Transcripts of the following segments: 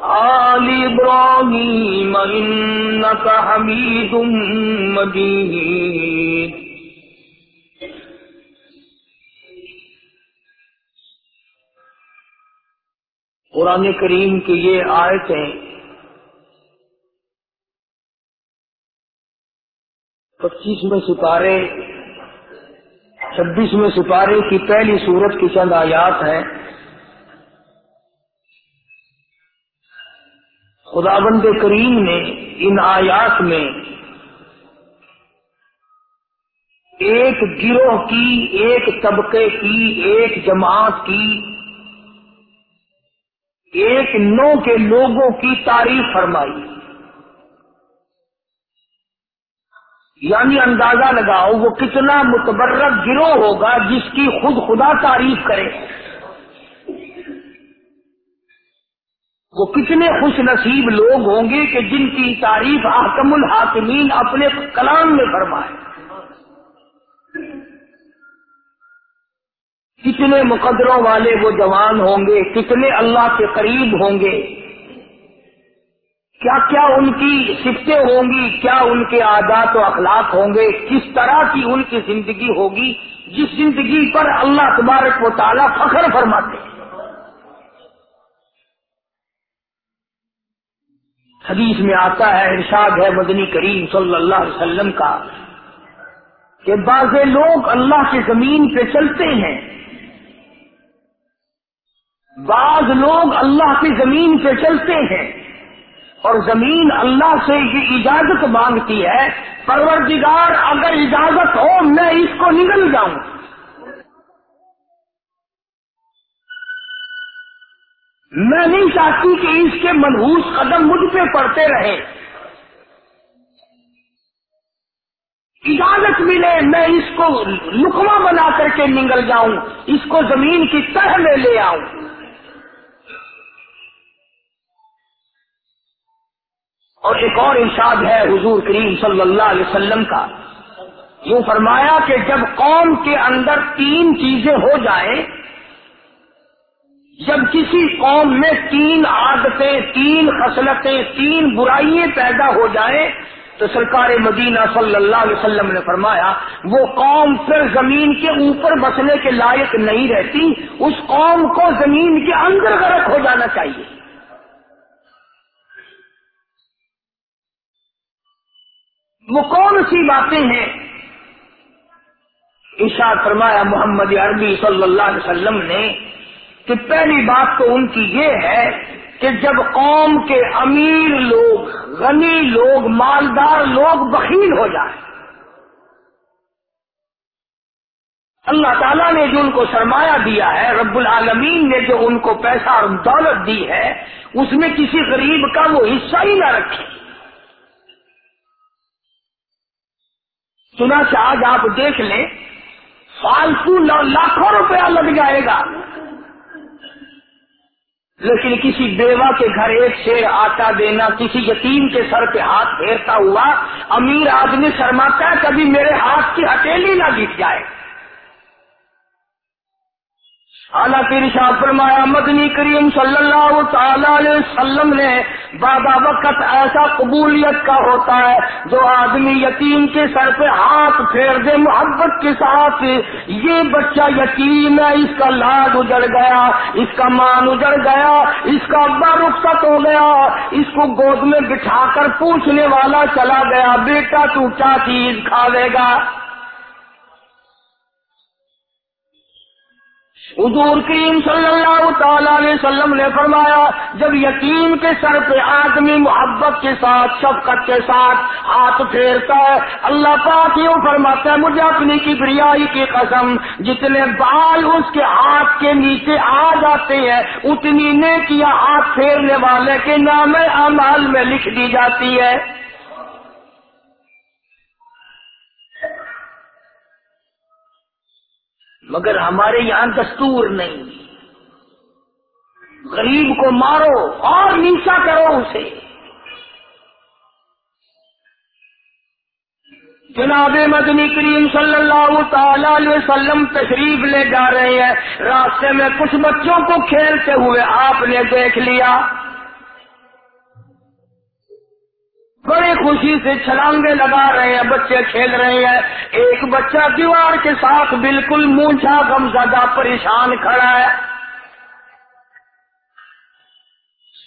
آل إبراهيم إنك حميد مجيد. قرآن کریم کی یہ آیتیں پچیس میں سپارے چھبیس میں سپارے کی پہلی صورت کی چند آیات ہیں۔ خدا بند کریم نے ان آیات میں ایک گروہ کی، ایک طبقے کی، ایک جماعت کی، ایک نو کے لوگوں کی تعریف فرمائی۔ یعنی اندازہ لگاؤ وہ کتنا متبرک گروہ ہوگا جس کی خود خدا تعریف کرے۔ وہ کتنے خوش نصیب لوگ ہوں گے کہ جن کی تعریف آکم الحاکمین اپنے کلام میں فرمائے۔ کتنے مقدروں والے وہ جوان ہوں گے، کتنے اللہ کے قریب ہوں گے۔ کیا کیا ان کی سفتیں ہوں گی، کیا ان کے عادات و اخلاق ہوں گے، کس طرح کی ان کی زندگی ہوگی، جس زندگی پر اللہ تبارک و تعالیٰ فخر فرماتے ہیں۔ حدیث میں آتا ہے، ارشاد ہے مدنی کریم صلی اللہ علیہ وسلم کا، کہ بعض لوگ اللہ کی زمین پہ چلتے ہیں۔ بعض لوگ اللہ کی زمین پہ چلتے ہیں۔ اور زمین اللہ سے یہ اجازت مانگتی ہے، پروردگار اگر اجازت ہو، میں اس کو نگل جاؤں۔ میں نہیں چاہتی کہ اس کے منحوس قدم مجھ پہ پڑتے رہے۔ اجازت ملے میں اس کو لکما بنا کر کے نگل جاؤں، اس کو زمین کی تہ میں لے آؤں۔ اور ایک اور ارشاد ہے حضور کریم صلی اللہ علیہ وسلم کا۔ یوں فرمایا کہ جب قوم کے اندر تین چیزیں ہو جائیں جب کسی قوم میں تین عادتیں، تین خصلتیں، تین برائیاں پیدا ہو جائیں، تو سرکار مدینہ صلی اللہ علیہ وسلم نے فرمایا، وہ قوم پھر زمین کے اوپر بسنے کے لائق نہیں رہتی، اس قوم کو زمین کے اندر غرق ہو جانا چاہیے۔ وہ کون سی باتیں ہیں؟ ارشاد فرمایا، محمد عربی صلی اللہ علیہ وسلم نے کہ پہلی بات تو ان کی یہ ہے کہ جب قوم کے امیر لوگ، غنی لوگ، مالدار لوگ بخیل ہو جائیں۔ اللہ تعالیٰ نے جو ان کو سرمایہ دیا ہے، رب العالمین نے جو ان کو پیسہ اور دولت دی ہے، اس میں کسی غریب کا وہ حصہ ہی نہ رکھے۔ سنا آج آپ دیکھ لیں، فالتو لاکھوں روپیہ لگ جائے گا۔ لیکن کسی بیوہ کے گھر ایک شیر آٹا دینا، کسی یتیم کے سر پہ ہاتھ پھیرتا ہوا، امیر آدمی شرماتا ہے، کبھی میرے ہاتھ کی ہتھیلی نہ گٹ جائے۔ اعلیٰ ارشاد فرمایا، مدنی کریم صلی اللہ تعالی علیہ وسلم نے، بابا وقت ایسا قبولیت کا ہوتا ہے جو آدمی یتیم کے سر پہ ہاتھ پھیر دے، محبت کے ساتھ، یہ بچہ یتیم ہے، اس کا لاڈ اجڑ گیا، اس کا مان اجڑ گیا، اس کا ابا رخصت ہو گیا، اس کو گود میں بٹھا کر پوچھنے والا چلا گیا، بیٹا تو کیا چیز کھاوے گا۔ حضور کریم صلی اللہ تعالی علیہ وسلم نے فرمایا، جب یتیم کے سر پہ آدمی محبت کے ساتھ، شفقت کے ساتھ ہاتھ پھیرتا ہے، اللہ پاک یوں فرماتا ہے، مجھے اپنی کی کی قسم، جتنے بال اس کے ہاتھ کے نیچے آ جاتے ہیں، اتنی نیکیاں ہاتھ پھیرنے والے کے نام امال میں لکھ دی جاتی ہے۔ مگر ہمارے یہاں دستور نہیں غریب کو مارو اور نیچا کرو اسے۔ جناب مدنی کریم صلی اللہ تعالی علیہ وسلم تشریف لے جا رہے ہیں۔ راستے میں کچھ بچوں کو کھیلتے ہوئے آپ نے دیکھ لیا۔ خوشی سے چھلانگے لگا رہے ہیں، بچے کھیل رہے ہیں۔ ایک بچہ دیوار کے ساتھ بالکل مونچھا گم زدہ، پریشان کھڑا ہے۔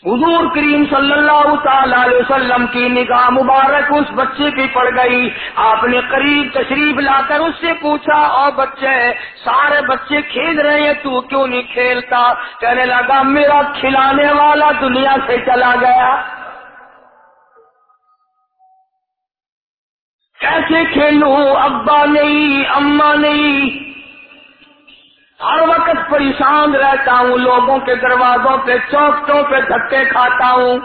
حضور کریم صلی اللہ تعالی علیہ وسلم کی نگاہ مبارک اس بچے کی پڑ گئی۔ آپ نے قریب تشریف لا کر اس سے پوچھا اور بچے، سارے بچے کھیل رہے ہیں، تو کیوں نہیں کھیلتا؟ کہنے لگا، میرا کھلانے والا دنیا سے چلا گیا۔ کیسے کھیلوں، ابا نہیں، اما نہیں؟ ہر وقت پریشان رہتا ہوں، لوگوں کے دروازوں پہ، چوکٹوں پہ دھکے کھاتا ہوں۔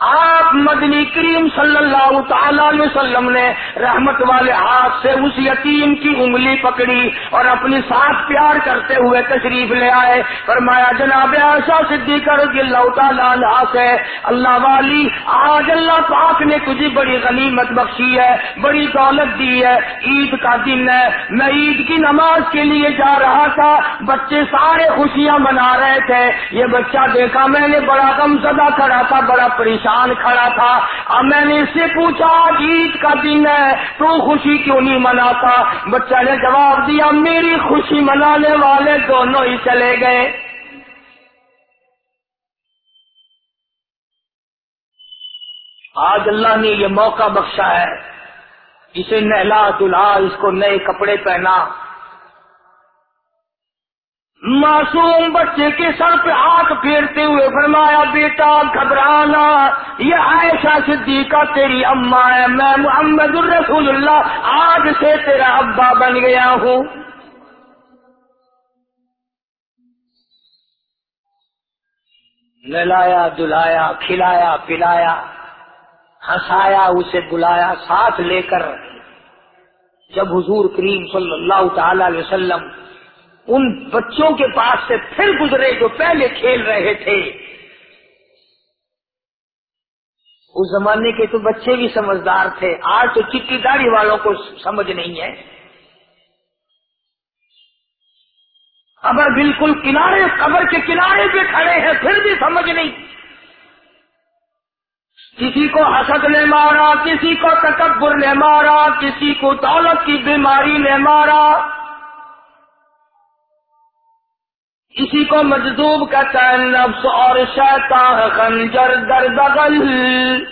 آپ مدنی کریم صلی اللہ تعالی علیہ وسلم نے رحمت والے ہاتھ سے اس یتیم کی انگلی پکڑی اور اپنی ساتھ پیار کرتے ہوئے تشریف لے آئے۔ فرمایا، جناب ایسا صدیق رضی اللہ تعالیٰ عنہ سے، اللہ والی، آج اللہ پاک نے تجھے بڑی غنیمت بخشی ہے، بڑی دولت دی ہے، عید کا دن ہے۔ میں عید کی نماز کے لیے جا رہا تھا، بچے سارے خوشیاں منا رہے تھے۔ یہ بچہ دیکھا، میں نے بڑا غم زدہ کھڑا تھا، بڑا پریشان کھڑا تھا۔ اب میں نے اس سے پوچھا، عید کا دن ہے، تو خوشی کیوں نہیں مناتا؟ بچہ نے جواب دیا، میری خوشی منانے والے دونوں ہی چلے گئے۔ آج اللہ نے یہ موقع بخشا ہے، اسے نہلا دلہا اس کو نئے کپڑے پہنا۔ معصوم بچے کے سر پہ ہاتھ پھیرتے ہوئے فرمایا، بیٹا، گھبرانا، یہ عائشہ صدیقہ تیری اما ہے، میں محمد الرسول اللہ، آج سے تیرا ابا بن گیا ہوں۔ نلایا، دلایا، کھلایا، پلایا، ہنسایا، اسے بلایا، ساتھ لے کر جب حضور کریم صلی اللہ تعالی علیہ وسلم ان بچوں کے پاس سے پھر گزرے جو پہلے کھیل رہے تھے۔ اس زمانے کے تو بچے بھی سمجھدار تھے۔ آج تو چٹی داڑھی والوں کو سمجھ نہیں ہے۔ خبر بالکل کنارے قبر کے کنارے پہ کھڑے ہیں، پھر بھی سمجھ نہیں۔ کسی کو حسد نے مارا، کسی کو تکبر نے مارا، کسی کو دولت کی بیماری نے مارا۔ اسی کو مجذوب کہتا ہے نفس اور شیطان خنجر در بغل۔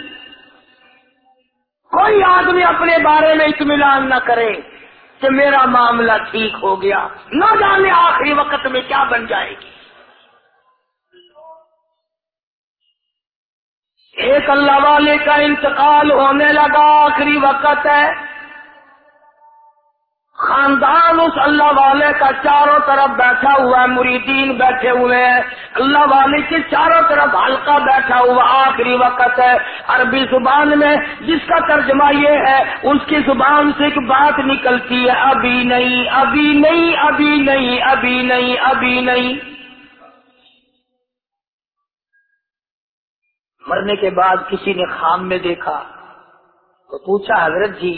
کوئی آدمی اپنے بارے میں اطمینان نہ کرے کہ میرا معاملہ ٹھیک ہو گیا۔ نہ جانے آخری وقت میں کیا بن جائے گی۔ ایک اللہ والے کا انتقال ہونے لگا، آخری وقت ہے۔ خاندان اس اللہ والے کا چاروں طرف بیٹھا ہوا ہے، مریدین بیٹھے ہوئے ہیں۔ اللہ والے کے چاروں طرف ہلکا بیٹھا ہوا آخری وقت ہے۔ عربی زبان میں جس کا ترجمہ یہ ہے، اس کی زبان سے ایک بات نکلتی ہے، ابھی نہیں ابھی نہیں ابھی نہیں ابھی نہیں ابھی نہیں۔ مرنے کے بعد کسی نے خام میں دیکھا تو پوچھا، حضرت جی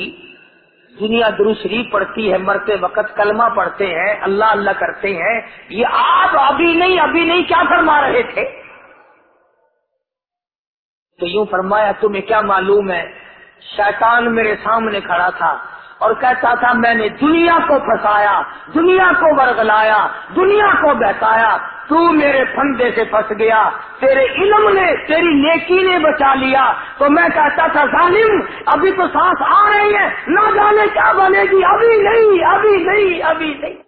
دنیا دروسری پڑتی ہے، مرتے وقت کلمہ پڑھتے ہیں، اللہ اللہ کرتے ہیں۔ یہ آپ ابھی نہیں ابھی نہیں، کیا فرما رہے تھے؟ تو یوں فرمایا، تمہیں کیا معلوم ہے؟ شیطان میرے سامنے کھڑا تھا۔ اور کہتا تھا، میں نے دنیا کو پھنسایا، دنیا کو ورگلایا دنیا کو بہتایا تو میرے پھندے سے پھنس گیا، تیرے علم نے، تیری نیکی نے بچا لیا، تو میں کہتا تھا، ظالم، ابھی تو سانس آ رہی ہے، نہ جانے کیا بنے گی، ابھی نہیں ابھی نہیں ابھی نہیں۔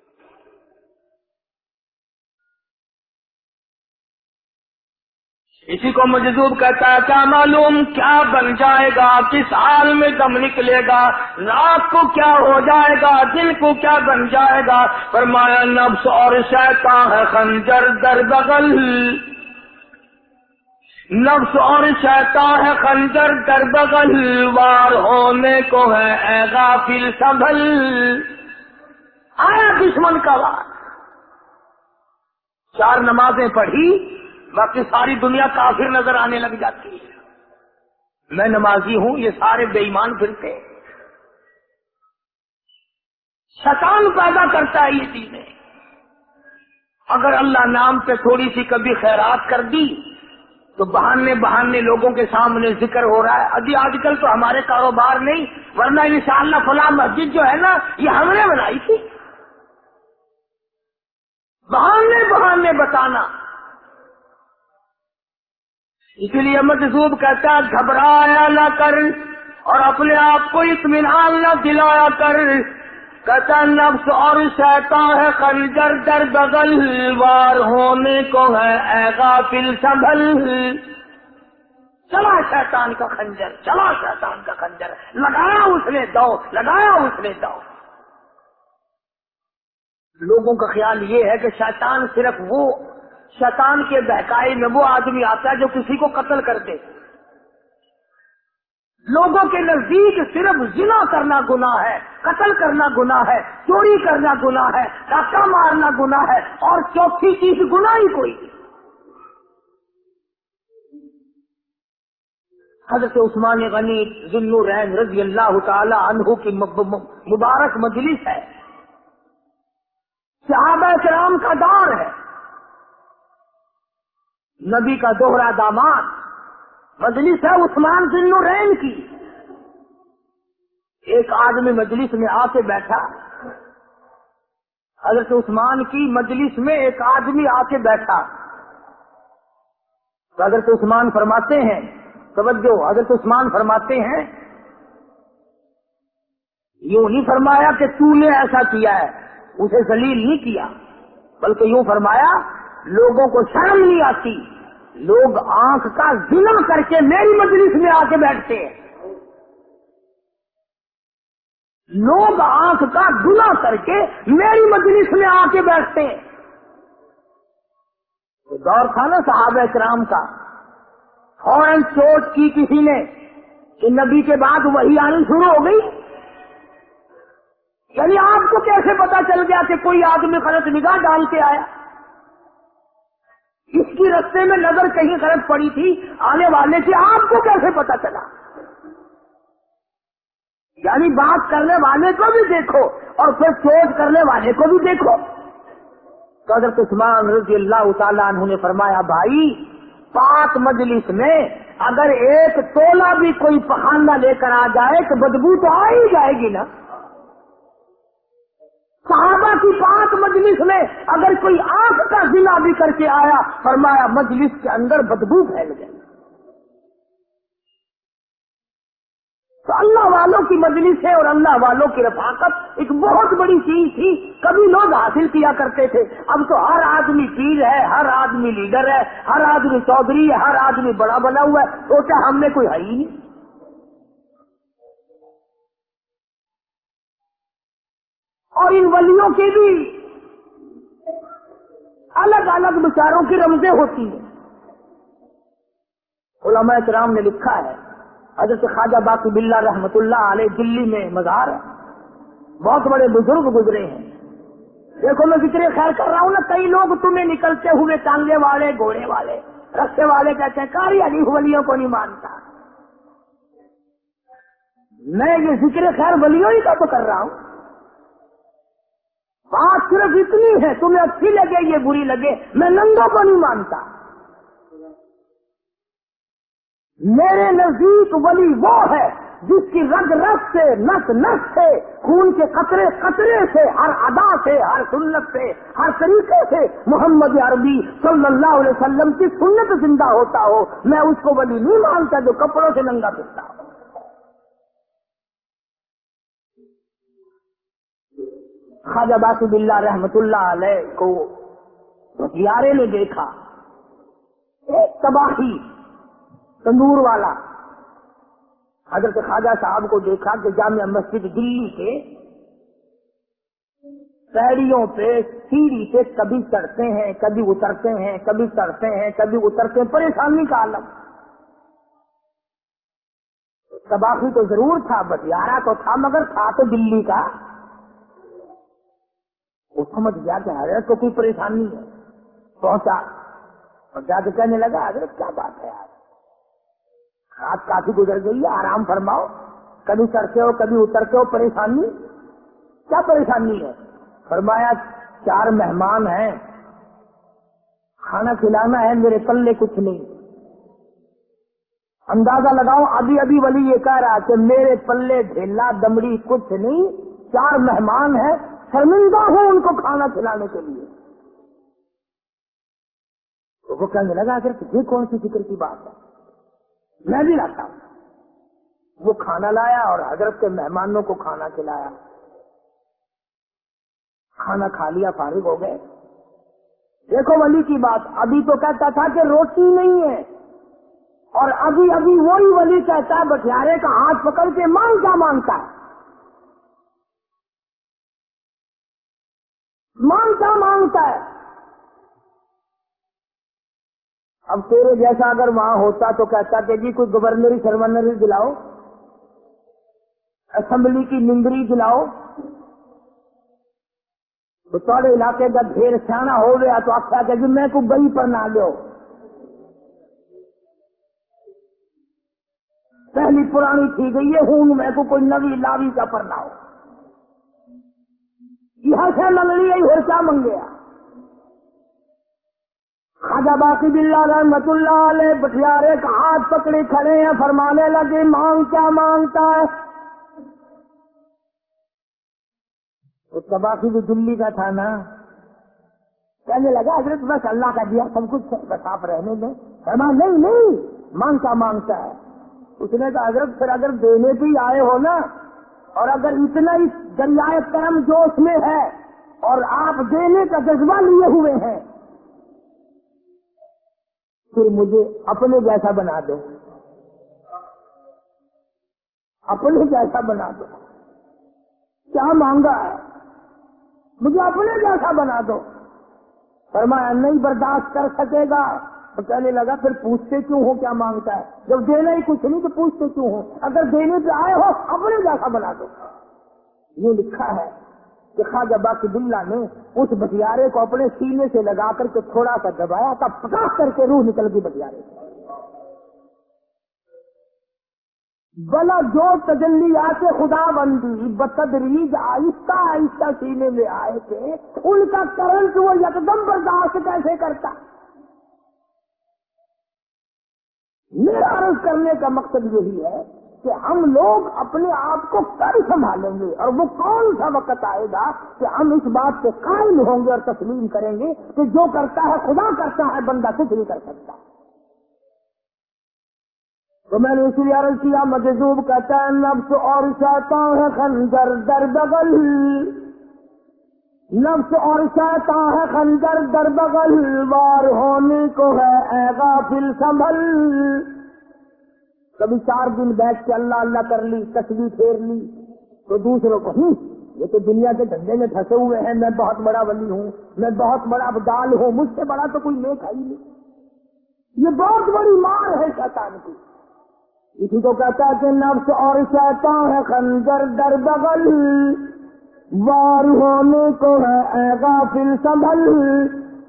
اسی کو مجذوب کہتا ہے، کیا معلوم کیا بن جائے گا، کس حال میں دم نکلے گا، رات کو کیا ہو جائے گا دل کو کیا بن جائے گا؟ فرمایا، نفس اور شیطان ہے خنجر در بغل۔ نفس اور شیطان ہے خنجر در بغل۔ وار ہونے کو ہے اے غافل سنبھل۔ آیا دشمن کا وار۔ چار نمازیں پڑھی۔ باقی ساری دنیا کافر نظر آنے لگ جاتی ہے۔ میں نمازی ہوں، یہ سارے بے ایمان پھرتے شیطان پیدا کرتا ہے یہ چیزیں۔ اگر اللہ نام پہ تھوڑی سی کبھی خیرات کر دی، تو بہانے بہانے لوگوں کے سامنے ذکر ہو رہا ہے۔ ابھی آج کل تو ہمارے کاروبار نہیں، ورنہ انشاءاللہ اللہ فلاں مسجد جو ہے نا، یہ ہم نے بنائی تھی۔ بہانے بہانے بتانا۔ اس لیے مجذوب کہتا گھبرایا نہ کر اور اپنے آپ کو اطمینان نہ دلایا کر۔ کہتا نفس اور سہتا ہے، خنجر در بغل، وار ہونے کو ہے، اے غافل سنبھل۔ چلا شیطان کا خنجر، چلا شیطان کا خنجر۔ لگایا اس نے دو لگایا اس نے دو لوگوں کا خیال یہ ہے کہ شیطان صرف وہ شیطان کے بہکائی میں وہ آدمی آتا ہے جو کسی کو قتل کر دے لوگوں کے نزدیک صرف زنا کرنا گنا ہے، قتل کرنا گنا ہے، چوری کرنا گنا ہے ڈاکہ مارنا گنا ہے اور چوتھی چیز گنا ہی کوئی حضرت عثمان غنی ذنو رحم رضی اللہ تعالی عنہ کی مبارک مجلس ہے۔ صحابہ کرام کا دور ہے۔ نبی کا دوہرا داماد، مجلس ہے عثمان بن نورین کی۔ ایک آدمی مجلس میں آ کے بیٹھا۔ حضرت عثمان کی مجلس میں ایک آدمی آ کے بیٹھا۔ تو حضرت عثمان فرماتے ہیں، توجہ، حضرت عثمان فرماتے ہیں، یوں نہیں فرمایا کہ تو نے ایسا کیا ہے، اسے ذلیل نہیں کیا، بلکہ یوں فرمایا لوگوں کو شرم نہیں آتی۔ لوگ آنکھ کا ضلع کر کے میری مجلس میں آ کے بیٹھتے ہیں۔ لوگ آنکھ کا گنا کر کے میری مجلس میں آ کے بیٹھتے ہیں۔ دور تھا نا صحابہ کرام کا۔ فوراً سوچ کی کسی نے کہ نبی کے بعد وہی آنی شروع ہو گئی۔ یعنی آپ کو کیسے پتا چل گیا کہ کوئی آدمی غلط نگاہ ڈال کے آیا؟ اس کی رستے میں نظر کہیں غلط پڑی تھی، آنے والے سے آپ کو کیسے پتا چلا؟ یعنی بات کرنے والے کو بھی دیکھو اور پھر سوچ کرنے والے کو بھی دیکھو۔ تو حضرت عثمان رضی اللہ تعالیٰ عنہ نے فرمایا، بھائی، پاک مجلس میں اگر ایک تولا بھی کوئی پخانا لے کر آ جائے تو بدبو تو آ ہی جائے گی نا۔ صحابہ کی پانچ مجلس میں اگر کوئی آنکھ کا ضلع بھی کر کے آیا، فرمایا مجلس کے اندر بدبو پھیل گئی۔ تو اللہ والوں کی مجلس ہے اور اللہ والوں کی رفاقت ایک بہت بڑی چیز تھی۔ کبھی لوگ حاصل کیا کرتے تھے۔ اب تو ہر آدمی پیر ہے، ہر آدمی لیڈر ہے، ہر آدمی چودھری ہے، ہر آدمی بڑا بنا ہوا ہے۔ سوچا ہم نے کوئی ہے ہی نہیں؟ اور ان ولیوں کی بھی الگ الگ بچاروں کی رمزیں ہوتی ہیں۔ علماء کرام نے لکھا ہے، حضرت خواجہ باقی بلّہ رحمت اللہ علیہ دلی میں مزار ہے۔ بہت بڑے بزرگ گزرے ہیں۔ دیکھو میں ذکر خیر کر رہا ہوں نا، کئی لوگ تمہیں نکلتے ہوئے ٹانگے والے، گھوڑے والے رستے والے کہتے ہیں، کاری علی ولیوں کو نہیں مانتا۔ میں یہ ذکر خیر ولیوں ہی کا تو کر رہا ہوں۔ بات صرف اتنی ہے، تمہیں اچھی لگے، یہ بری لگے، میں ننگوں کو نہیں مانتا۔ میرے نزدیک ولی وہ ہے جس کی رگ رگ سے نس نس سے خون کے قطرے قطرے سے، ہر ادا سے، ہر سنت سے، ہر طریقے سے محمد عربی صلی اللہ علیہ وسلم کی سنت زندہ ہوتا ہو۔ میں اس کو ولی نہیں مانتا جو کپڑوں سے ننگا پھرتا ہو۔ خواجہ باقی اللہ رحمت اللہ علیہ کو ہتھیارے نے دیکھا۔ ایک تباہی تندور والا۔ حضرت خواجہ صاحب کو دیکھا کہ جامع مسجد دلی کے پیڑیوں پہ سیڑھی پہ کبھی چڑھتے ہیں، کبھی اترتے ہیں، کبھی چڑھتے ہیں، کبھی اترتے ہیں۔ پریشانی کا عالم۔ تباہی تو ضرور تھا بٹیارا تو تھا، مگر تھا تو دلی کا۔ وہ سمجھ گیا کہ حضرت کو کوئی پریشانی ہے۔ پہنچا۔ اور جا کے کہنے لگا، حضرت، کیا بات ہے یار؟ رات کافی گزر گئی ہے، آرام فرماؤ۔ کبھی چڑھتے ہو، کبھی اترتے ہو، پریشانی؟ کیا پریشانی ہے؟ فرمایا، چار مہمان ہیں۔ کھانا کھلانا ہے، میرے پلے کچھ نہیں۔ اندازہ لگاؤ، ابھی ابھی ولی یہ کہہ رہا کہ میرے پلے ڈھیلا، دمڑی کچھ نہیں، چار مہمان ہیں۔ شرمندہ ہوں ان کو کھانا کھلانے کے لیے۔ تو وہ کہنے لگا کہ یہ کون سی فکر کی بات ہے؟ میں بھی لاتا ہوں۔ وہ کھانا لایا اور حضرت کے مہمانوں کو کھانا کھلایا۔ کھانا کھا لیا، فارغ ہو گئے۔ دیکھو ولی کی بات، ابھی تو کہتا تھا کہ روٹی نہیں ہے۔ اور ابھی ابھی وہی ولی کہتا ہے بٹیارے کا ہاتھ پکڑ کے مانگ کیا مانگتا ہے۔ مان کیا مانگتا ہے؟ اب تیرے جیسا اگر وہاں ہوتا تو کہتا کہ جی کوئی گورنری سرمنری دلاؤ، اسمبلی کی نندری دلاؤ۔ تو تھوڑے علاقے کا ڈھیر سیاح ہو گیا تو آپ کہ جی میں کو گئی پر نہ لو پہلی پرانی تھی گئی ہے، ہوں میں کو کوئی نوی لاوی کا پر نہ ہو یہاں سے منگلی ہو کیا منگیا خاجا باقی بلّہ رحمت اللہ علیہ بٹیارے کا ہاتھ پکڑے کھڑے ہیں، فرمانے لگے، مانگ کیا مانگتا ہے؟ اس کا باقی بھی دلی کا تھا نا۔ کہنے لگا، حضرت بس اللہ کا دیا سب کچھ صاف رہنے میں فرما نہیں نہیں، مانگ کیا مانگتا ہے۔ اس نے کہا، حضرت پھر اگر دینے بھی آئے ہو نا، اور اگر اتنا ہی دریائے کرم جوش میں ہے اور آپ دینے کا جذبہ لیے ہوئے ہیں۔ پھر مجھے اپنے جیسا بنا دو۔ اپنے جیسا بنا دو۔ کیا مانگا ہے؟ مجھے اپنے جیسا بنا دو۔ فرمایا، نہیں برداشت کر سکے گا۔ تو کہنے لگا، پھر پوچھتے کیوں ہو؟ کیا مانگتا ہے؟ جب دینا ہی کچھ نہیں تو پوچھتے کیوں ہو؟ اگر دینے پہ آئے ہو، اپنے جیسا بنا دو۔ یہ لکھا ہے کہ خواجہ باقی بلّہ نے اس بٹیارے کو اپنے سینے سے لگا کر کے تھوڑا سا دبایا تھا پٹاخ کر کے روح نکل گئی بٹیارے بلا جو تجلی خدا بندی، بتدریج آہستہ آہستہ سینے میں آئے تھے۔ ان کا کرنٹ وہ یکدم برداشت کیسے کرتا؟ میرا عرض کرنے کا مقصد یہی ہے کہ ہم لوگ اپنے آپ کو کر سنبھالیں گے اور وہ کون سا وقت آئے گا کہ ہم اس بات پہ قائم ہوں گے اور تسلیم کریں گے کہ جو کرتا ہے خدا کرتا ہے، بندہ کچھ نہیں کر سکتا۔ تو میں نے اس لیے عرض کیا، مجذوب کہتا ہے، نفس اور شیطان ہے خنجر در بغل۔ نفس اور شیطان ہے خنجر در بغل۔ وار ہونے کو ہے، اے غافل سنبھل۔ کبھی چار دن بیٹھ کے اللہ اللہ کر لی تصویر پھیر لی، تو دوسروں کو، ہوں، یہ تو دنیا کے دھندے میں پھنسے ہوئے ہیں، میں بہت بڑا ولی ہوں، میں بہت بڑا بدال ہوں، مجھ سے بڑا تو کوئی نیک ہی نہیں۔ یہ بہت بڑی مار ہے شیطان کی۔ اسی کو کہتا ہے کہ نفس اور شیطان ہے خنجر در بغل۔ وار ہونے کو ہے اے غافل سنبھل۔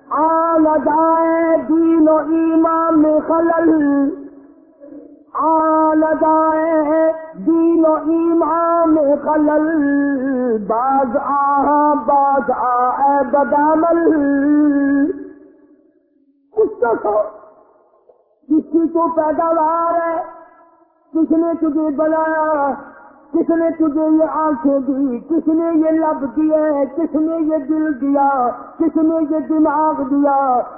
آ جائے دین و ایمان میں خلل۔ لگائے دین و ایمان خلل۔ باز آ باز آ بدامل کچھ تو کس کی پیداوار ہے کس نے تجھے بنایا کس نے تجھے یہ آنکھیں دی؟ کس نے یہ لب دیے؟ کس نے یہ دل دیا؟ کس نے یہ دماغ دیا؟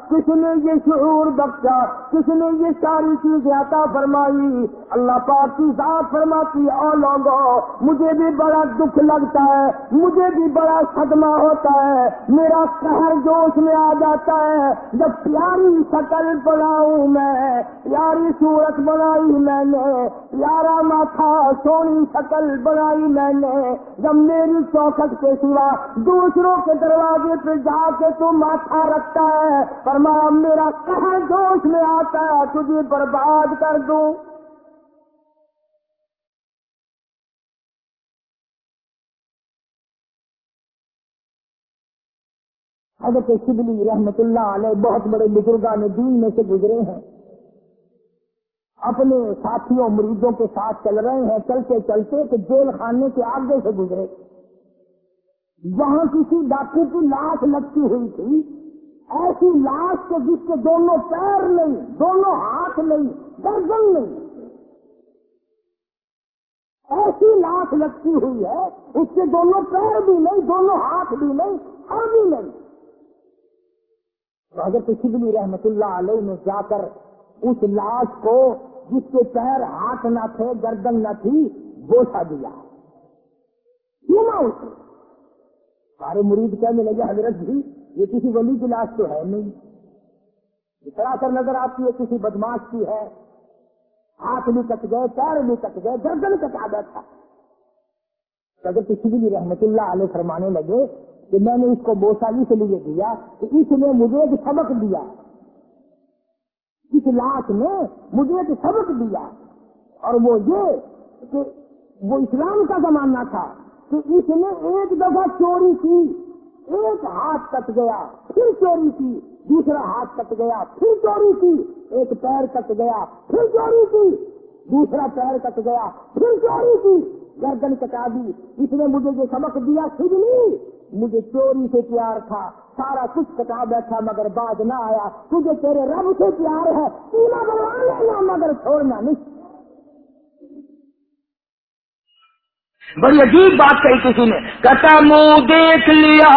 کس نے یہ شعور بخشا؟ کس نے یہ ساری چیزیں عطا فرمائی؟ اللہ پاک کی ذات فرماتی اور لوگوں مجھے بھی بڑا دکھ لگتا ہے، مجھے بھی بڑا صدمہ ہوتا ہے، میرا قہر جوش میں آ جاتا ہے، جب پیاری شکل بناؤں میں، پیاری صورت بنائی میں نے، پیارا ماتھا سونی شکل بنائی میں نے، جب میری چوکٹ کے سوا دوسروں کے دروازے پہ جا کے تو ماتھا رکھتا ہے پر میرا کہاں جوش میں آتا ہے؟ تجھے برباد کر دوں۔ حضرت شبلی رحمت اللہ علیہ بہت بڑے بزرگان دین میں سے گزرے ہیں۔ اپنے ساتھیوں، مریضوں کے ساتھ چل رہے ہیں، چلتے چلتے کہ جیل خانے کے آگے سے گزرے۔ وہاں کسی ڈاکو کی لاش لٹکی ہوئی تھی۔ ایسی لاش کے جس کے دونوں پیر نہیں، دونوں ہاتھ نہیں گردن نہیں۔ ایسی لاش لگتی ہوئی ہے، اس کے دونوں پیر بھی نہیں، دونوں ہاتھ بھی نہیں سر بھی نہیں۔ تو اگر کسی بھی رحمت اللہ علیہ نے جا کر اس لاش کو جس کے پیر ہاتھ نہ تھے، گردن نہ تھی بوسا دیا۔ کیوں نہ اسے سارے مرید کہنے لگے، حضرت جی یہ کسی ولی کی لاش تو ہے نہیں۔ سراسر نظر آتی ہے، کسی بدماش کی ہے۔ ہاتھ بھی کٹ گئے، پیر بھی کٹ گئے، گردن کٹا بیٹھا اگر کسی بھی رحمت اللہ علیہ فرمانے لگے کہ میں نے اس کو بوسا اس لیے دیا کہ اس نے مجھے ایک سبق دیا۔ اس لاش نے مجھے ایک سبق دیا اور وہ یہ کہ وہ اسلام کا زمانہ تھا کہ اس نے ایک دفعہ چوری کی، ایک ہاتھ کٹ گیا، پھر چوری کی، دوسرا ہاتھ کٹ گیا، پھر چوری کی، ایک پیر کٹ گیا، پھر چوری کی، دوسرا پیر کٹ گیا، پھر چوری کی۔ گردن کٹا دی، اس نے مجھے جو سبق دیا خود نہیں، مجھے چوری سے پیار تھا۔ سارا کچھ کٹا بیٹھا مگر بعد نہ آیا۔ تجھے تیرے رب سے پیار ہے۔ پورا بنوا لینا مگر چھوڑنا نہیں۔ بڑی عجیب بات کہی کسی نے۔ کہتا منہ دیکھ لیا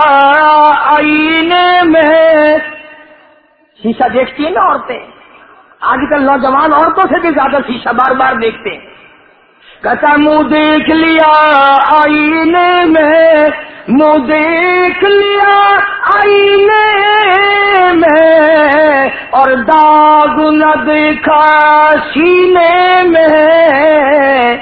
آئینے میں۔ شیشہ دیکھتی ہیں نا عورتیں۔ آج کل نوجوان عورتوں سے بھی زیادہ شیشہ بار بار دیکھتے ہیں۔ کہتا منہ دیکھ لیا آئینے میں۔ منہ دیکھ لیا آئینے میں اور داغ نہ دیکھا سینے میں۔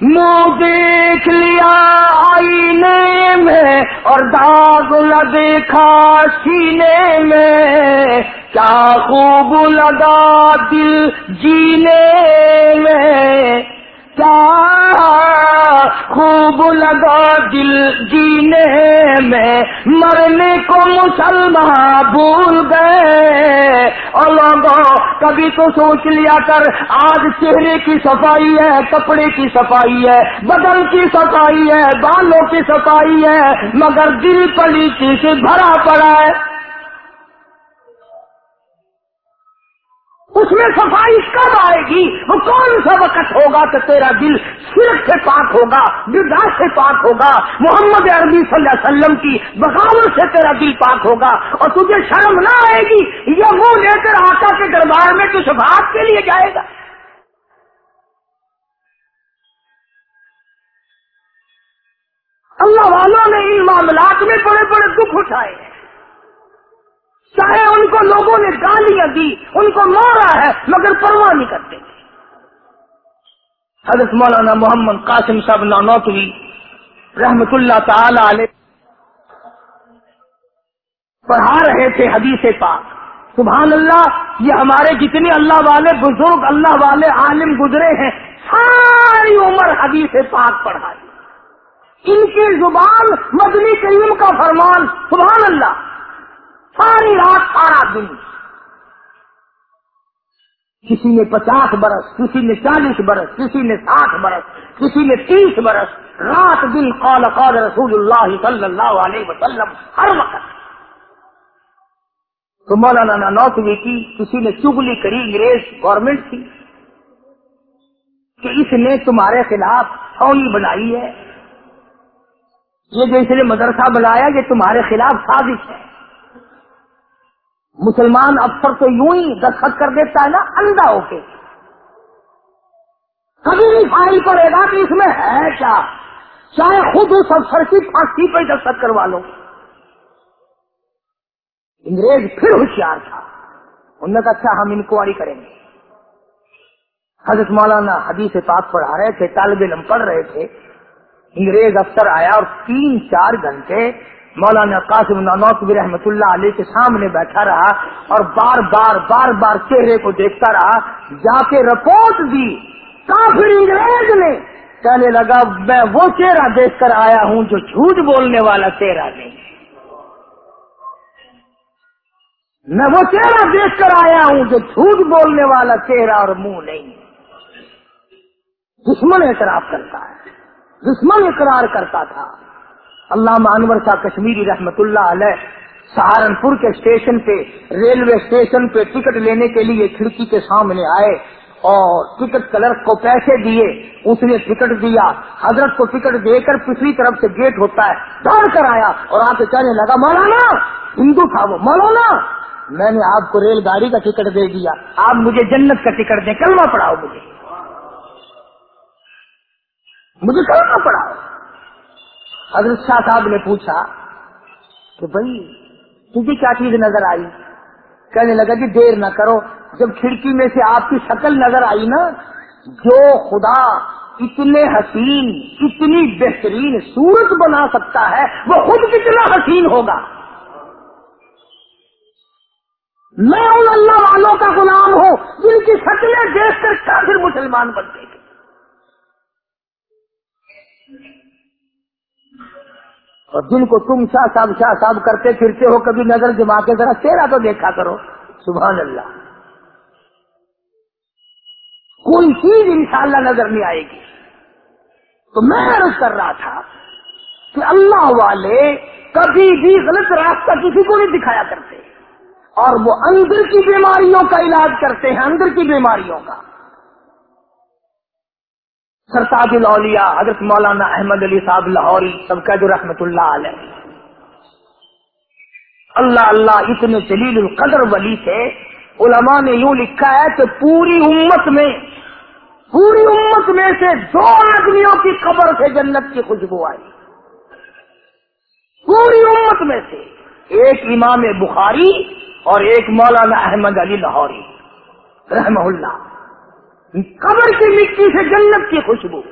منہ دیکھ لیا آئینے میں اور داغ نہ دیکھا سینے میں۔ کیا خوب لگا دل جینے میں۔ کیا خوب لگا دل جینے میں، مرنے کو مسلمان بھول گئے۔ اور لوگوں کبھی تو سوچ لیا کر، آج چہرے کی صفائی ہے، کپڑے کی صفائی ہے، بدن کی صفائی ہے، بالوں کی صفائی ہے، مگر دل پلیتی سے بھرا پڑا ہے۔ اس میں صفائی کب آئے گی؟ وہ کون سا وقت ہوگا کہ تیرا دل صرف سے پاک ہوگا بدا سے پاک ہوگا؟ محمد عربی صلی اللہ علیہ وسلم کی بغاوت سے تیرا دل پاک ہوگا اور تجھے شرم نہ آئے گی؟ یہ منہ لے کر آقا کے دربار میں تو شفاعت کے لیے جائے گا۔ اللہ والوں نے ان معاملات میں بڑے بڑے دکھ اٹھائے۔ ہیں چاہے ان کو لوگوں نے گالیاں دی، ان کو مارا ہے، مگر پرواہ نہیں کرتے۔ حضرت مولانا محمد قاسم صاحب نانوتوی رحمت اللہ تعالی علیہ پڑھا رہے تھے حدیث پاک۔ سبحان اللہ، یہ ہمارے جتنے اللہ والے بزرگ، اللہ والے عالم گزرے ہیں، ساری عمر حدیث پاک پڑھائی۔ ان کی زبان مدنی کریم کا فرمان، سبحان اللہ۔ ساری رات سارا دن۔ کسی نے پچاس برس، کسی نے چالیس برس، کسی نے ساٹھ برس، کسی نے تیس برس۔ رات دن قال قال رسول اللہ صلی اللہ علیہ وسلم ہر وقت۔ تو مولانا نوکری کی، کسی نے چگلی کری انگریز گورنمنٹ کی کہ اس نے تمہارے خلاف چھونی بنائی ہے۔ یہ جو اس نے مدرسہ بنایا، یہ تمہارے خلاف سازش ہے۔ مسلمان افسر تو یوں ہی دستخط کر دیتا ہے نا، اندھا ہو کے۔ کبھی بھی فائل پڑے گا کہ اس میں ہے کیا؟ چاہے خود اس افسر کی پھانسی پہ دستخط کروا لو۔ انگریز پھر ہوشیار تھا۔ انہوں نے کہا اچھا ہم انکوائری کریں گے۔ حضرت مولانا حدیث پاک پڑھا رہے تھے، طالب علم پڑھ رہے تھے۔ انگریز افسر آیا اور تین چار گھنٹے مولانا قاسم نانوتوی رحمت اللہ علیہ کے سامنے بیٹھا رہا اور بار بار بار بار چہرے کو دیکھتا رہا، جا کے رپورٹ دی۔ کافر انگریز نے۔ کہنے لگا، میں وہ چہرہ دیکھ کر آیا ہوں جو جھوٹ بولنے والا چہرہ نہیں میں وہ چہرہ دیکھ کر آیا ہوں جو جھوٹ بولنے والا چہرہ اور منہ نہیں۔ دشمن اعتراف کرتا ہے۔ دشمن اقرار کرتا تھا۔ اللہ انور شاہ کشمیری رحمت اللہ علیہ، سہارنپور کے اسٹیشن پہ، ریلوے اسٹیشن پہ ٹکٹ لینے کے لیے کھڑکی کے سامنے آئے اور ٹکٹ کلر کو پیسے دیے، اس نے ٹکٹ دیا۔ حضرت کو ٹکٹ دے کر پچھلی طرف سے گیٹ ہوتا ہے، دوڑ کر آیا اور آ کے کہنے لگا، مولانا! ہندو تھا وہ، مولانا! میں نے آپ کو ریل گاڑی کا ٹکٹ دے دیا، آپ مجھے جنت کا ٹکٹ دیں، کلمہ پڑھاؤ مجھے۔ مجھے کلمہ پڑھاؤ۔ حضرت شاہ صاحب نے پوچھا کہ بھائی، تجھے کیا چیز نظر آئی؟ کہنے لگا کہ دیر نہ کرو۔ جب کھڑکی میں سے آپ کی شکل نظر آئی نا، جو خدا اتنے حسین، اتنی بہترین صورت بنا سکتا ہے، وہ خود کتنا حسین ہوگا؟ میں ان اللہ والوں کا غلام ہوں، جن کی شکلیں دیکھ کر کافر مسلمان بنتے گے اور جن کو تم شاہ صاحب شاہ صاحب کرتے پھرتے ہو، کبھی نظر جما کے ذرا تیرا تو دیکھا کرو۔ سبحان اللہ۔ کوئی چیز انشاءاللہ نظر نہیں آئے گی۔ تو میں عرض کر رہا تھا کہ اللہ والے کبھی بھی غلط راستہ کسی کو نہیں دکھایا کرتے۔ اور وہ اندر کی بیماریوں کا علاج کرتے ہیں، اندر کی بیماریوں کا۔ سرتاج الاولیاء، حضرت مولانا احمد علی صاحب لاہوری، سب کا جو رحمت اللہ علیہ۔ اللہ اللہ، اتنے جلیل القدر ولی تھے۔ علماء نے یوں لکھا ہے کہ پوری امت میں، پوری امت میں سے دو آدمیوں کی قبر سے جنت کی خوشبو آئی۔ پوری امت میں سے۔ ایک امام بخاری اور ایک مولانا احمد علی لاہوری، رحمہ اللہ۔ قبر کی مٹی سے جنت کی خوشبو۔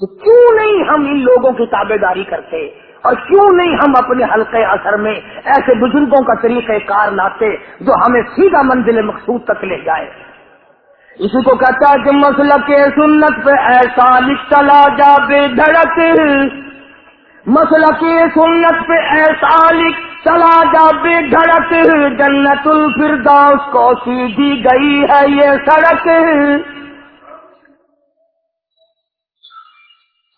تو کیوں نہیں ہم ان لوگوں کی تابے داری کرتے اور کیوں نہیں ہم اپنے حلقے اثر میں ایسے بزرگوں کا طریقہ کار لاتے جو ہمیں سیدھا منزل مقصود تک لے جائے؟ اسی کو کہتا ہے کہ مسئلہ کے سنت پہ ایسا لکھ چلا جا، بے دھڑک۔ مسئلہ کی سنت پہ ایسا لکھ چلا جا بے دھڑک جنت الفردوس کو سیدھی گئی ہے یہ سڑک۔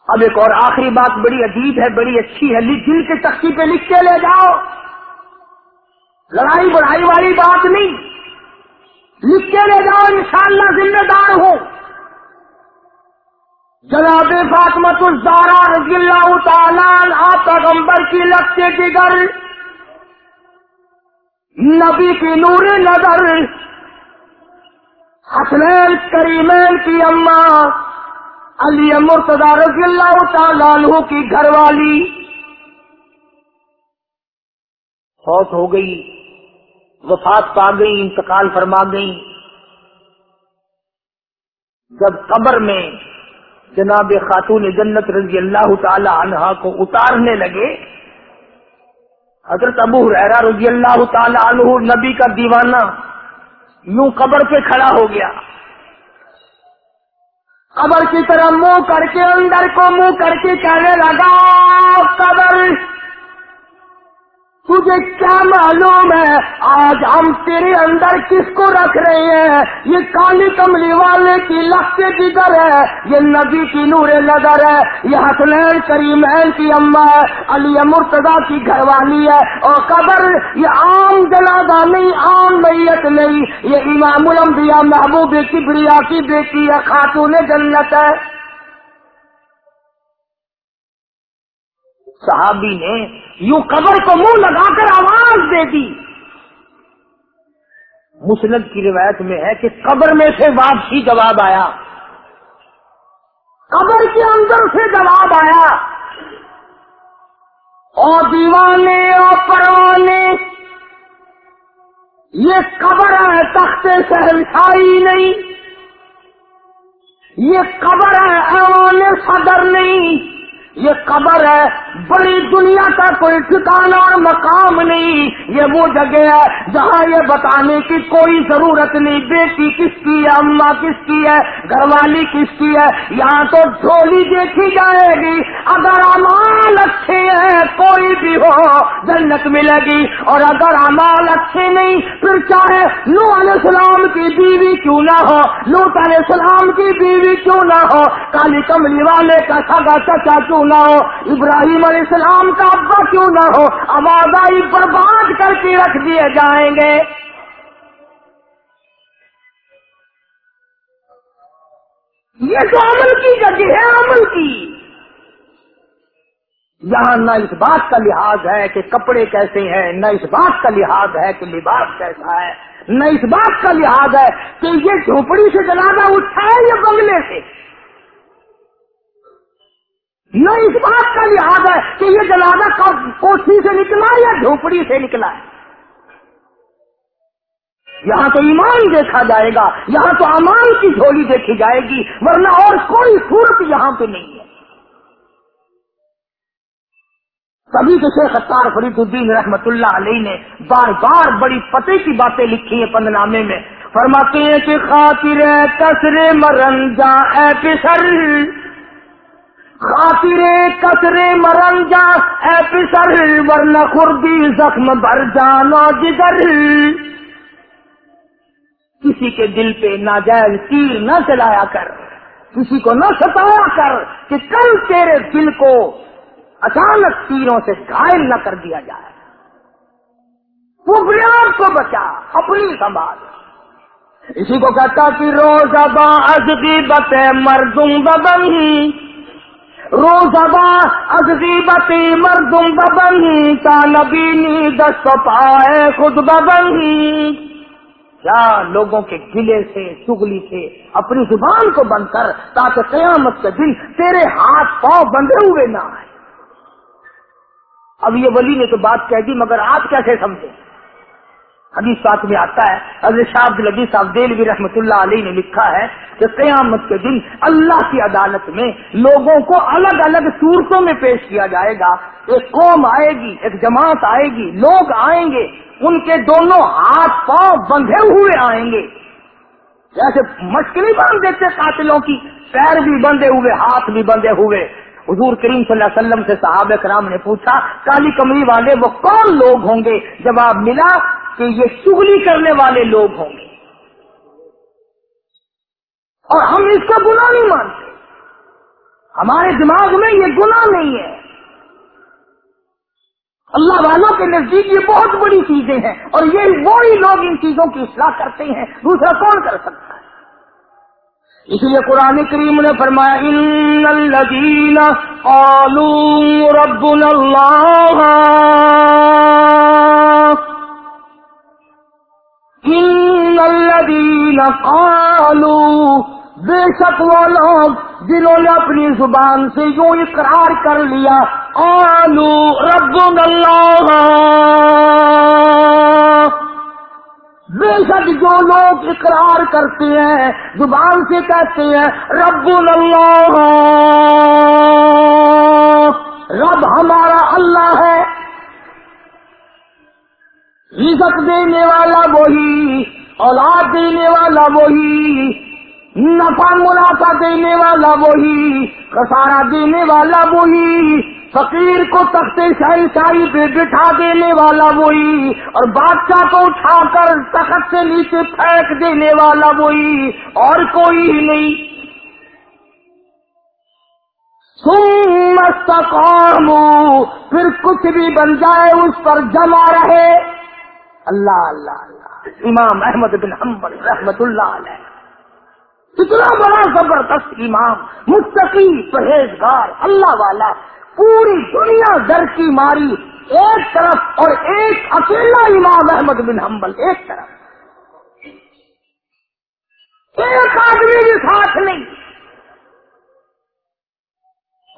اب ایک اور آخری بات بڑی عجیب ہے، بڑی اچھی ہے۔ دل کے تختی پہ لکھ کے لے جاؤ۔ لڑائی بڑھائی والی بات نہیں۔ لکھ کے لے جاؤ، انشاءاللہ ذمہ دار ہوں۔ جناب فاطمت الزارا رضی اللہ تعالیٰ آپ پیغمبر کی لگتے جگر نبی کی نور نظر، حسنین کریمین کی اماں علی مرتدہ رضی اللہ تعالیٰ عنہ کی گھر والی۔ فوت ہو گئی، وفات پا گئی، انتقال فرما گئی۔ جب قبر میں جناب خاتون جنت رضی اللہ تعالی عنہا کو اتارنے لگے حضرت ابو حریرہ رضی اللہ تعالی عنہ نبی کا دیوانہ یوں قبر پہ کھڑا ہو گیا۔ قبر کی طرح منہ کر کے اندر کو منہ کر کے کہنے لگا، قبر تجھے کیا معلوم ہے؟ آج ہم تیرے اندر کس کو رکھ رہے ہیں؟ یہ کالی کملی والے کی لفتے جگر ہے، یہ نبی کی نور نظر ہے، یہ حسنین کریمین کی اما ہے، علی مرتدا کی گھر والی ہے۔ اور قبر، یہ عام جنازہ نہیں، عام میت نہیں، یہ امام الانبیاء محبوب کبریا کی بیٹی ہے، خاتون جنت ہے۔ صحابی نے یوں قبر کو منہ لگا کر آواز دے دی۔ مسلم کی روایت میں ہے کہ قبر میں سے واپسی جواب آیا۔ قبر کے اندر سے جواب آیا۔ اور دیوانے اور پروانے یہ قبر ہے، تخت سہلسائی نہیں۔ یہ قبر ہے ایوان صدر نہیں۔ یہ قبر ہے بڑی دنیا کا کوئی ٹھکانا اور مقام نہیں۔ یہ وہ جگہ ہے جہاں یہ بتانے کی کوئی ضرورت نہیں۔ بیٹی کس کی ہے؟ اما کس کی ہے؟ گھر والی کس کی ہے؟ یہاں تو ڈھولی دیکھی جائے گی۔ اگر امال اچھے ہیں، کوئی بھی ہو، جنت ملے گی۔ اور اگر امال اچھے نہیں، پھر چاہے نو علیہ السلام کی بیوی کیوں نہ ہو لوٹ علیہ السلام کی بیوی کیوں نہ ہو، کالی کملی والے کا سگا چچا کیوں نہ ہو، ابراہیم علیہ السلام کا ابا کیوں نہ ہو؟ آوازائی برباد کر کے رکھ دیے جائیں گے۔ یہ تو عمل کی جگہ ہے، عمل کی۔ یہاں نہ اس بات کا لحاظ ہے کہ کپڑے کیسے ہیں، نہ اس بات کا لحاظ ہے کہ لباس کیسا ہے، نہ اس بات کا لحاظ ہے کہ یہ جھوپڑی سے جنازہ اٹھا ہے یا بنگلے سے؟ نہ اس بات کا لحاظ ہے کہ یہ جنازہ کوٹھی سے نکلا یا جھوپڑی سے نکلا ہے؟ یہاں تو ایمان دیکھا جائے گا، یہاں تو امان کی جھولی دیکھی جائے گی، ورنہ اور کوئی صورت یہاں پہ نہیں ہے۔ کبھی تو شیخ اتار فرید الدین رحمت اللہ علیہ نے بار بار بڑی پتے کی باتیں لکھی ہیں پند نامے میں۔ فرماتے ہیں کہ خاطر کسر مرنجا اے پسر۔ خاطر کسر مرنجا اے پسر، ورنہ خردی زخم بھر جانا جگر کسی کے دل پہ ناجائز تیر نہ چلایا کر، کسی کو نہ ستایا کر کہ کل تیرے دل کو اچانک تیروں سے گھائل نہ کر دیا جائے۔ وہ بنیاد کو بچا، اپنی سنبھال۔ اسی کو کہتا کہ روز ابا ازبی بت مردم ببن۔ روز ابا ازبی مردم ببن تا نبی دست پائے خود ببن کیا لوگوں کے گلے سے، چگلی سے اپنی زبان کو بند کر، تاکہ قیامت کے دن تیرے ہاتھ پاؤں بندھے ہوئے نہ آئے۔ اب یہ ولی نے تو بات کہہ دی، مگر آپ کیسے سمجھے؟ حدیث ساتھ میں آتا ہے، حضرت شاہ عبد العزیز صاحب دلوی رحمۃ اللہ علیہ نے لکھا ہے کہ قیامت کے دن اللہ کی عدالت میں لوگوں کو الگ الگ صورتوں میں پیش کیا جائے گا۔ ایک قوم آئے گی، ایک جماعت آئے گی، لوگ آئیں گے، ان کے دونوں ہاتھ پاؤں بندھے ہوئے آئیں گے۔ جیسے مشکل باندھ دیتے قاتلوں کی، پیر بھی بندھے ہوئے، ہاتھ بھی بندھے ہوئے۔ حضور کریم صلی اللہ علیہ وسلم سے صحابہ کرام نے پوچھا، کالی کمری والے وہ کون لوگ ہوں گے؟ جواب ملا کہ یہ چگلی کرنے والے لوگ ہوں گے۔ اور ہم اس کا گناہ نہیں مانتے۔ ہمارے دماغ میں یہ گناہ نہیں ہے۔ اللہ والوں کے نزدیک یہ بہت بڑی چیزیں ہیں اور یہ وہی لوگ ان چیزوں کی اصلاح کرتے ہیں۔ دوسرا کون کر سکتا ہے؟ اس لیے قرآن کریم نے فرمایا، ان الذین قالوا ربنا اللہ الذین قالوا، بے شک وہ لوگ جنہوں نے اپنی زبان سے یوں اقرار کر لیا، قالوا ربنا اللہ۔ بے شک جو لوگ اقرار کرتے ہیں، زبان سے کہتے ہیں رب اللہ۔ رب ہمارا اللہ ہے۔ رزق دینے والا وہی اولاد دینے والا وہی، نفع منافع دینے والا وہی، خسارہ دینے والا وہی، فقیر کو تخت شاہی شاہی پہ بٹھا دینے والا وہی، اور بادشاہ کو اٹھا کر تخت سے نیچے پھینک دینے والا وہی، اور کوئی ہی نہیں سم پھر کچھ بھی بن جائے اس پر جمع رہے۔ اللہ اللہ اللہ۔ امام احمد بن حنبل رحمت اللہ علیہ۔ کتنا بڑا زبردست امام مستقی پرہیزگار، اللہ والا، پوری دنیا در کی ماری، ایک طرف اور ایک اکیلا امام احمد بن حنبل، ایک طرف۔ ایک آدمی بھی ساتھ نہیں۔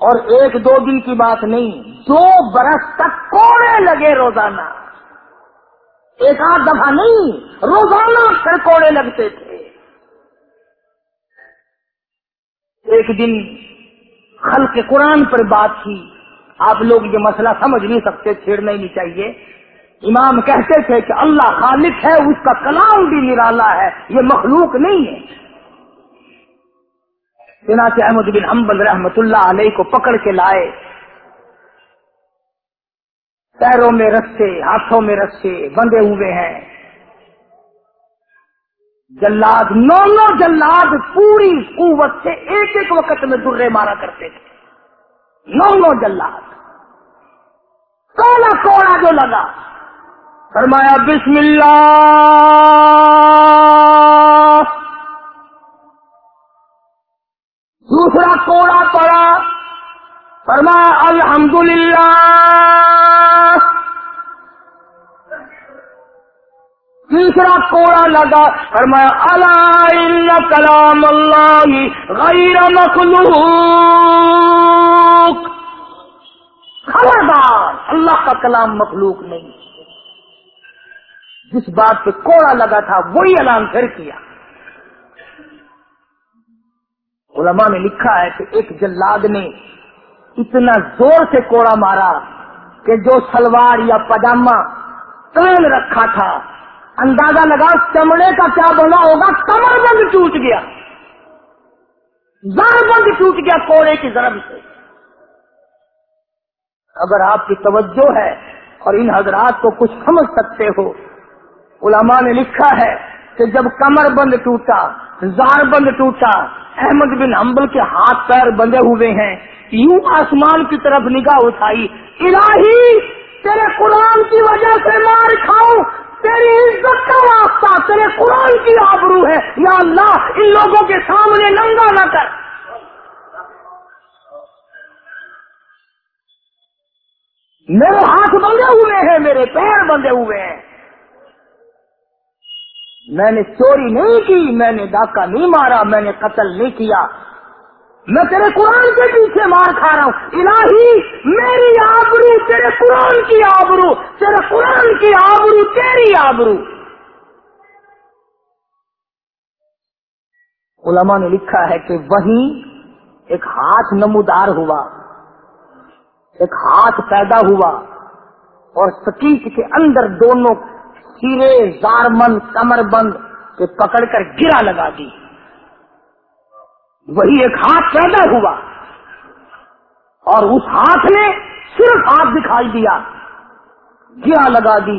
اور ایک دو دن کی بات نہیں، دو برس تک کوڑے لگے روزانہ۔ ایک آدھ دفعہ نہیں، روزانہ کر کوڑے لگتے تھے۔ ایک دن خلق قرآن پر بات کی آپ لوگ یہ مسئلہ سمجھ نہیں سکتے، چھیڑنا ہی نہیں چاہیے۔ امام کہتے تھے کہ اللہ خالق ہے، اس کا کلام بھی نرالا ہے۔ یہ مخلوق نہیں ہے۔ چنانچہ احمد بن حنبل رحمت اللہ علیہ کو پکڑ کے لائے۔ پیروں میں رسے ہاتھوں میں رسے بندے ہوئے ہیں۔ جلاد نو نو جلاد پوری قوت سے ایک ایک وقت میں درے مارا کرتے تھے۔ نو نو جلاد۔ کوڑا کوڑا جو لگا۔ فرمایا، بسم اللہ۔ دوسرا کوڑا پڑا۔ فرما الحمدللہ۔ تیسرا کوڑا لگا، فرمایا اللہ کلام اللہ غیر مخلوق. خبردار، اللہ کا کلام مخلوق نہیں۔ جس بات پہ کوڑا لگا تھا، وہی اعلان پھر کیا۔ علماء نے لکھا ہے کہ ایک جلاد نے اتنا زور سے کوڑا مارا کہ جو سلوار یا پجامہ تین رکھا تھا اندازہ لگا چمڑے کا کیا بنا ہوگا؟ کمر بند ٹوٹ گیا۔ زر بند ٹوٹ گیا کوڑے کی ضرب سے۔ اگر آپ کی توجہ ہے اور ان حضرات کو کچھ سمجھ سکتے ہو، علماء نے لکھا ہے کہ جب کمر بند ٹوٹا زار بند ٹوٹا، احمد بن حنبل کے ہاتھ پیر بندے ہوئے ہیں، یوں آسمان کی طرف نگاہ اٹھائی، الہی، تیرے قرآن کی وجہ سے مار کھاؤں تیری عزت کا واسطہ، تیرے قرآن کی آبرو ہے۔ یا اللہ، ان لوگوں کے سامنے ننگا نہ کر۔ میرے ہاتھ بندے ہوئے ہیں، میرے پیر بندے ہوئے ہیں۔ میں نے چوری نہیں کی، میں نے ڈاکہ نہیں مارا، میں نے قتل نہیں کیا۔ میں تیرے قرآن کے پیچھے مار کھا رہا ہوں۔ الہی، میری آبرو، تیرے قرآن کی آبرو، تیرے قرآن کی آبرو، تیری آبرو۔ علماء نے لکھا ہے کہ وہیں ایک ہاتھ نمودار ہوا، ایک ہاتھ پیدا ہوا اور سکیٹ کے اندر دونوں سیرے زار مند کمر بند کے پکڑ کر گرا لگا دی۔ وہی ایک ہاتھ پیدا ہوا اور اس ہاتھ نے صرف ہاتھ دکھائی دیا گرا لگا دی۔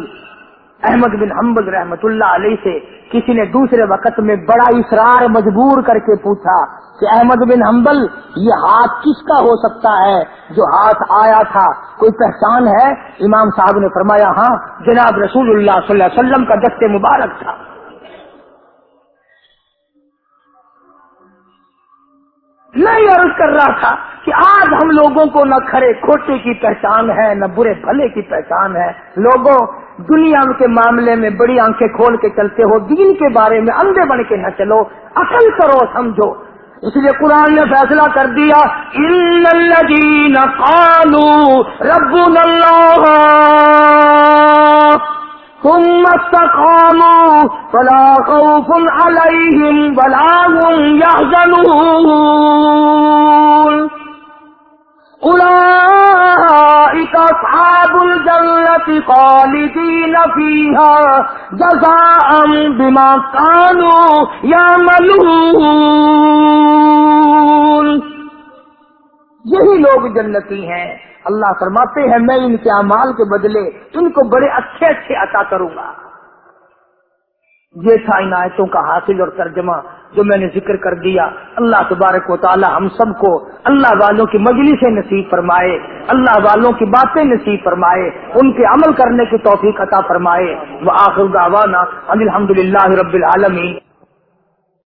احمد بن حنبل رحمت اللہ علیہ سے کسی نے دوسرے وقت میں بڑا اصرار مجبور کر کے پوچھا کہ احمد بن حنبل، یہ ہاتھ کس کا ہو سکتا ہے؟ جو ہاتھ آیا تھا، کوئی پہچان ہے؟ امام صاحب نے فرمایا ہاں جناب رسول اللہ صلی اللہ علیہ وسلم کا دست مبارک تھا۔ نہیں عرض کر رہا تھا کہ آج ہم لوگوں کو نہ کھڑے کھوٹے کی پہچان ہے، نہ برے بھلے کی پہچان ہے۔ لوگوں، دنیا کے معاملے میں بڑی آنکھیں کھول کے چلتے ہو، دین کے بارے میں اندھے بن کے نہ چلو، عقل کرو، سمجھو۔ اس لیے قرآن نے فیصلہ کر دیا، ان قالوا ربنا اللہ۔ ثم استقاموا فلا خوف عليهم ولا هم يحزنون. أولئك أصحاب الجنة خالدين فيها جزاء بما كانوا يعملون. یہی لوگ جنتی ہیں۔ اللہ فرماتے ہیں، میں ان کے اعمال کے بدلے ان کو بڑے اچھے اچھے عطا کروں گا۔ یہ تھا ان آیتوں کا حاصل اور ترجمہ جو میں نے ذکر کر دیا۔ اللہ تبارک و تعالی ہم سب کو اللہ والوں کی مجلس نصیب فرمائے، اللہ والوں کی باتیں نصیب فرمائے، ان کے عمل کرنے کی توفیق عطا فرمائے۔ وہ آخر گاوانا الحمد للہ رب العالمین۔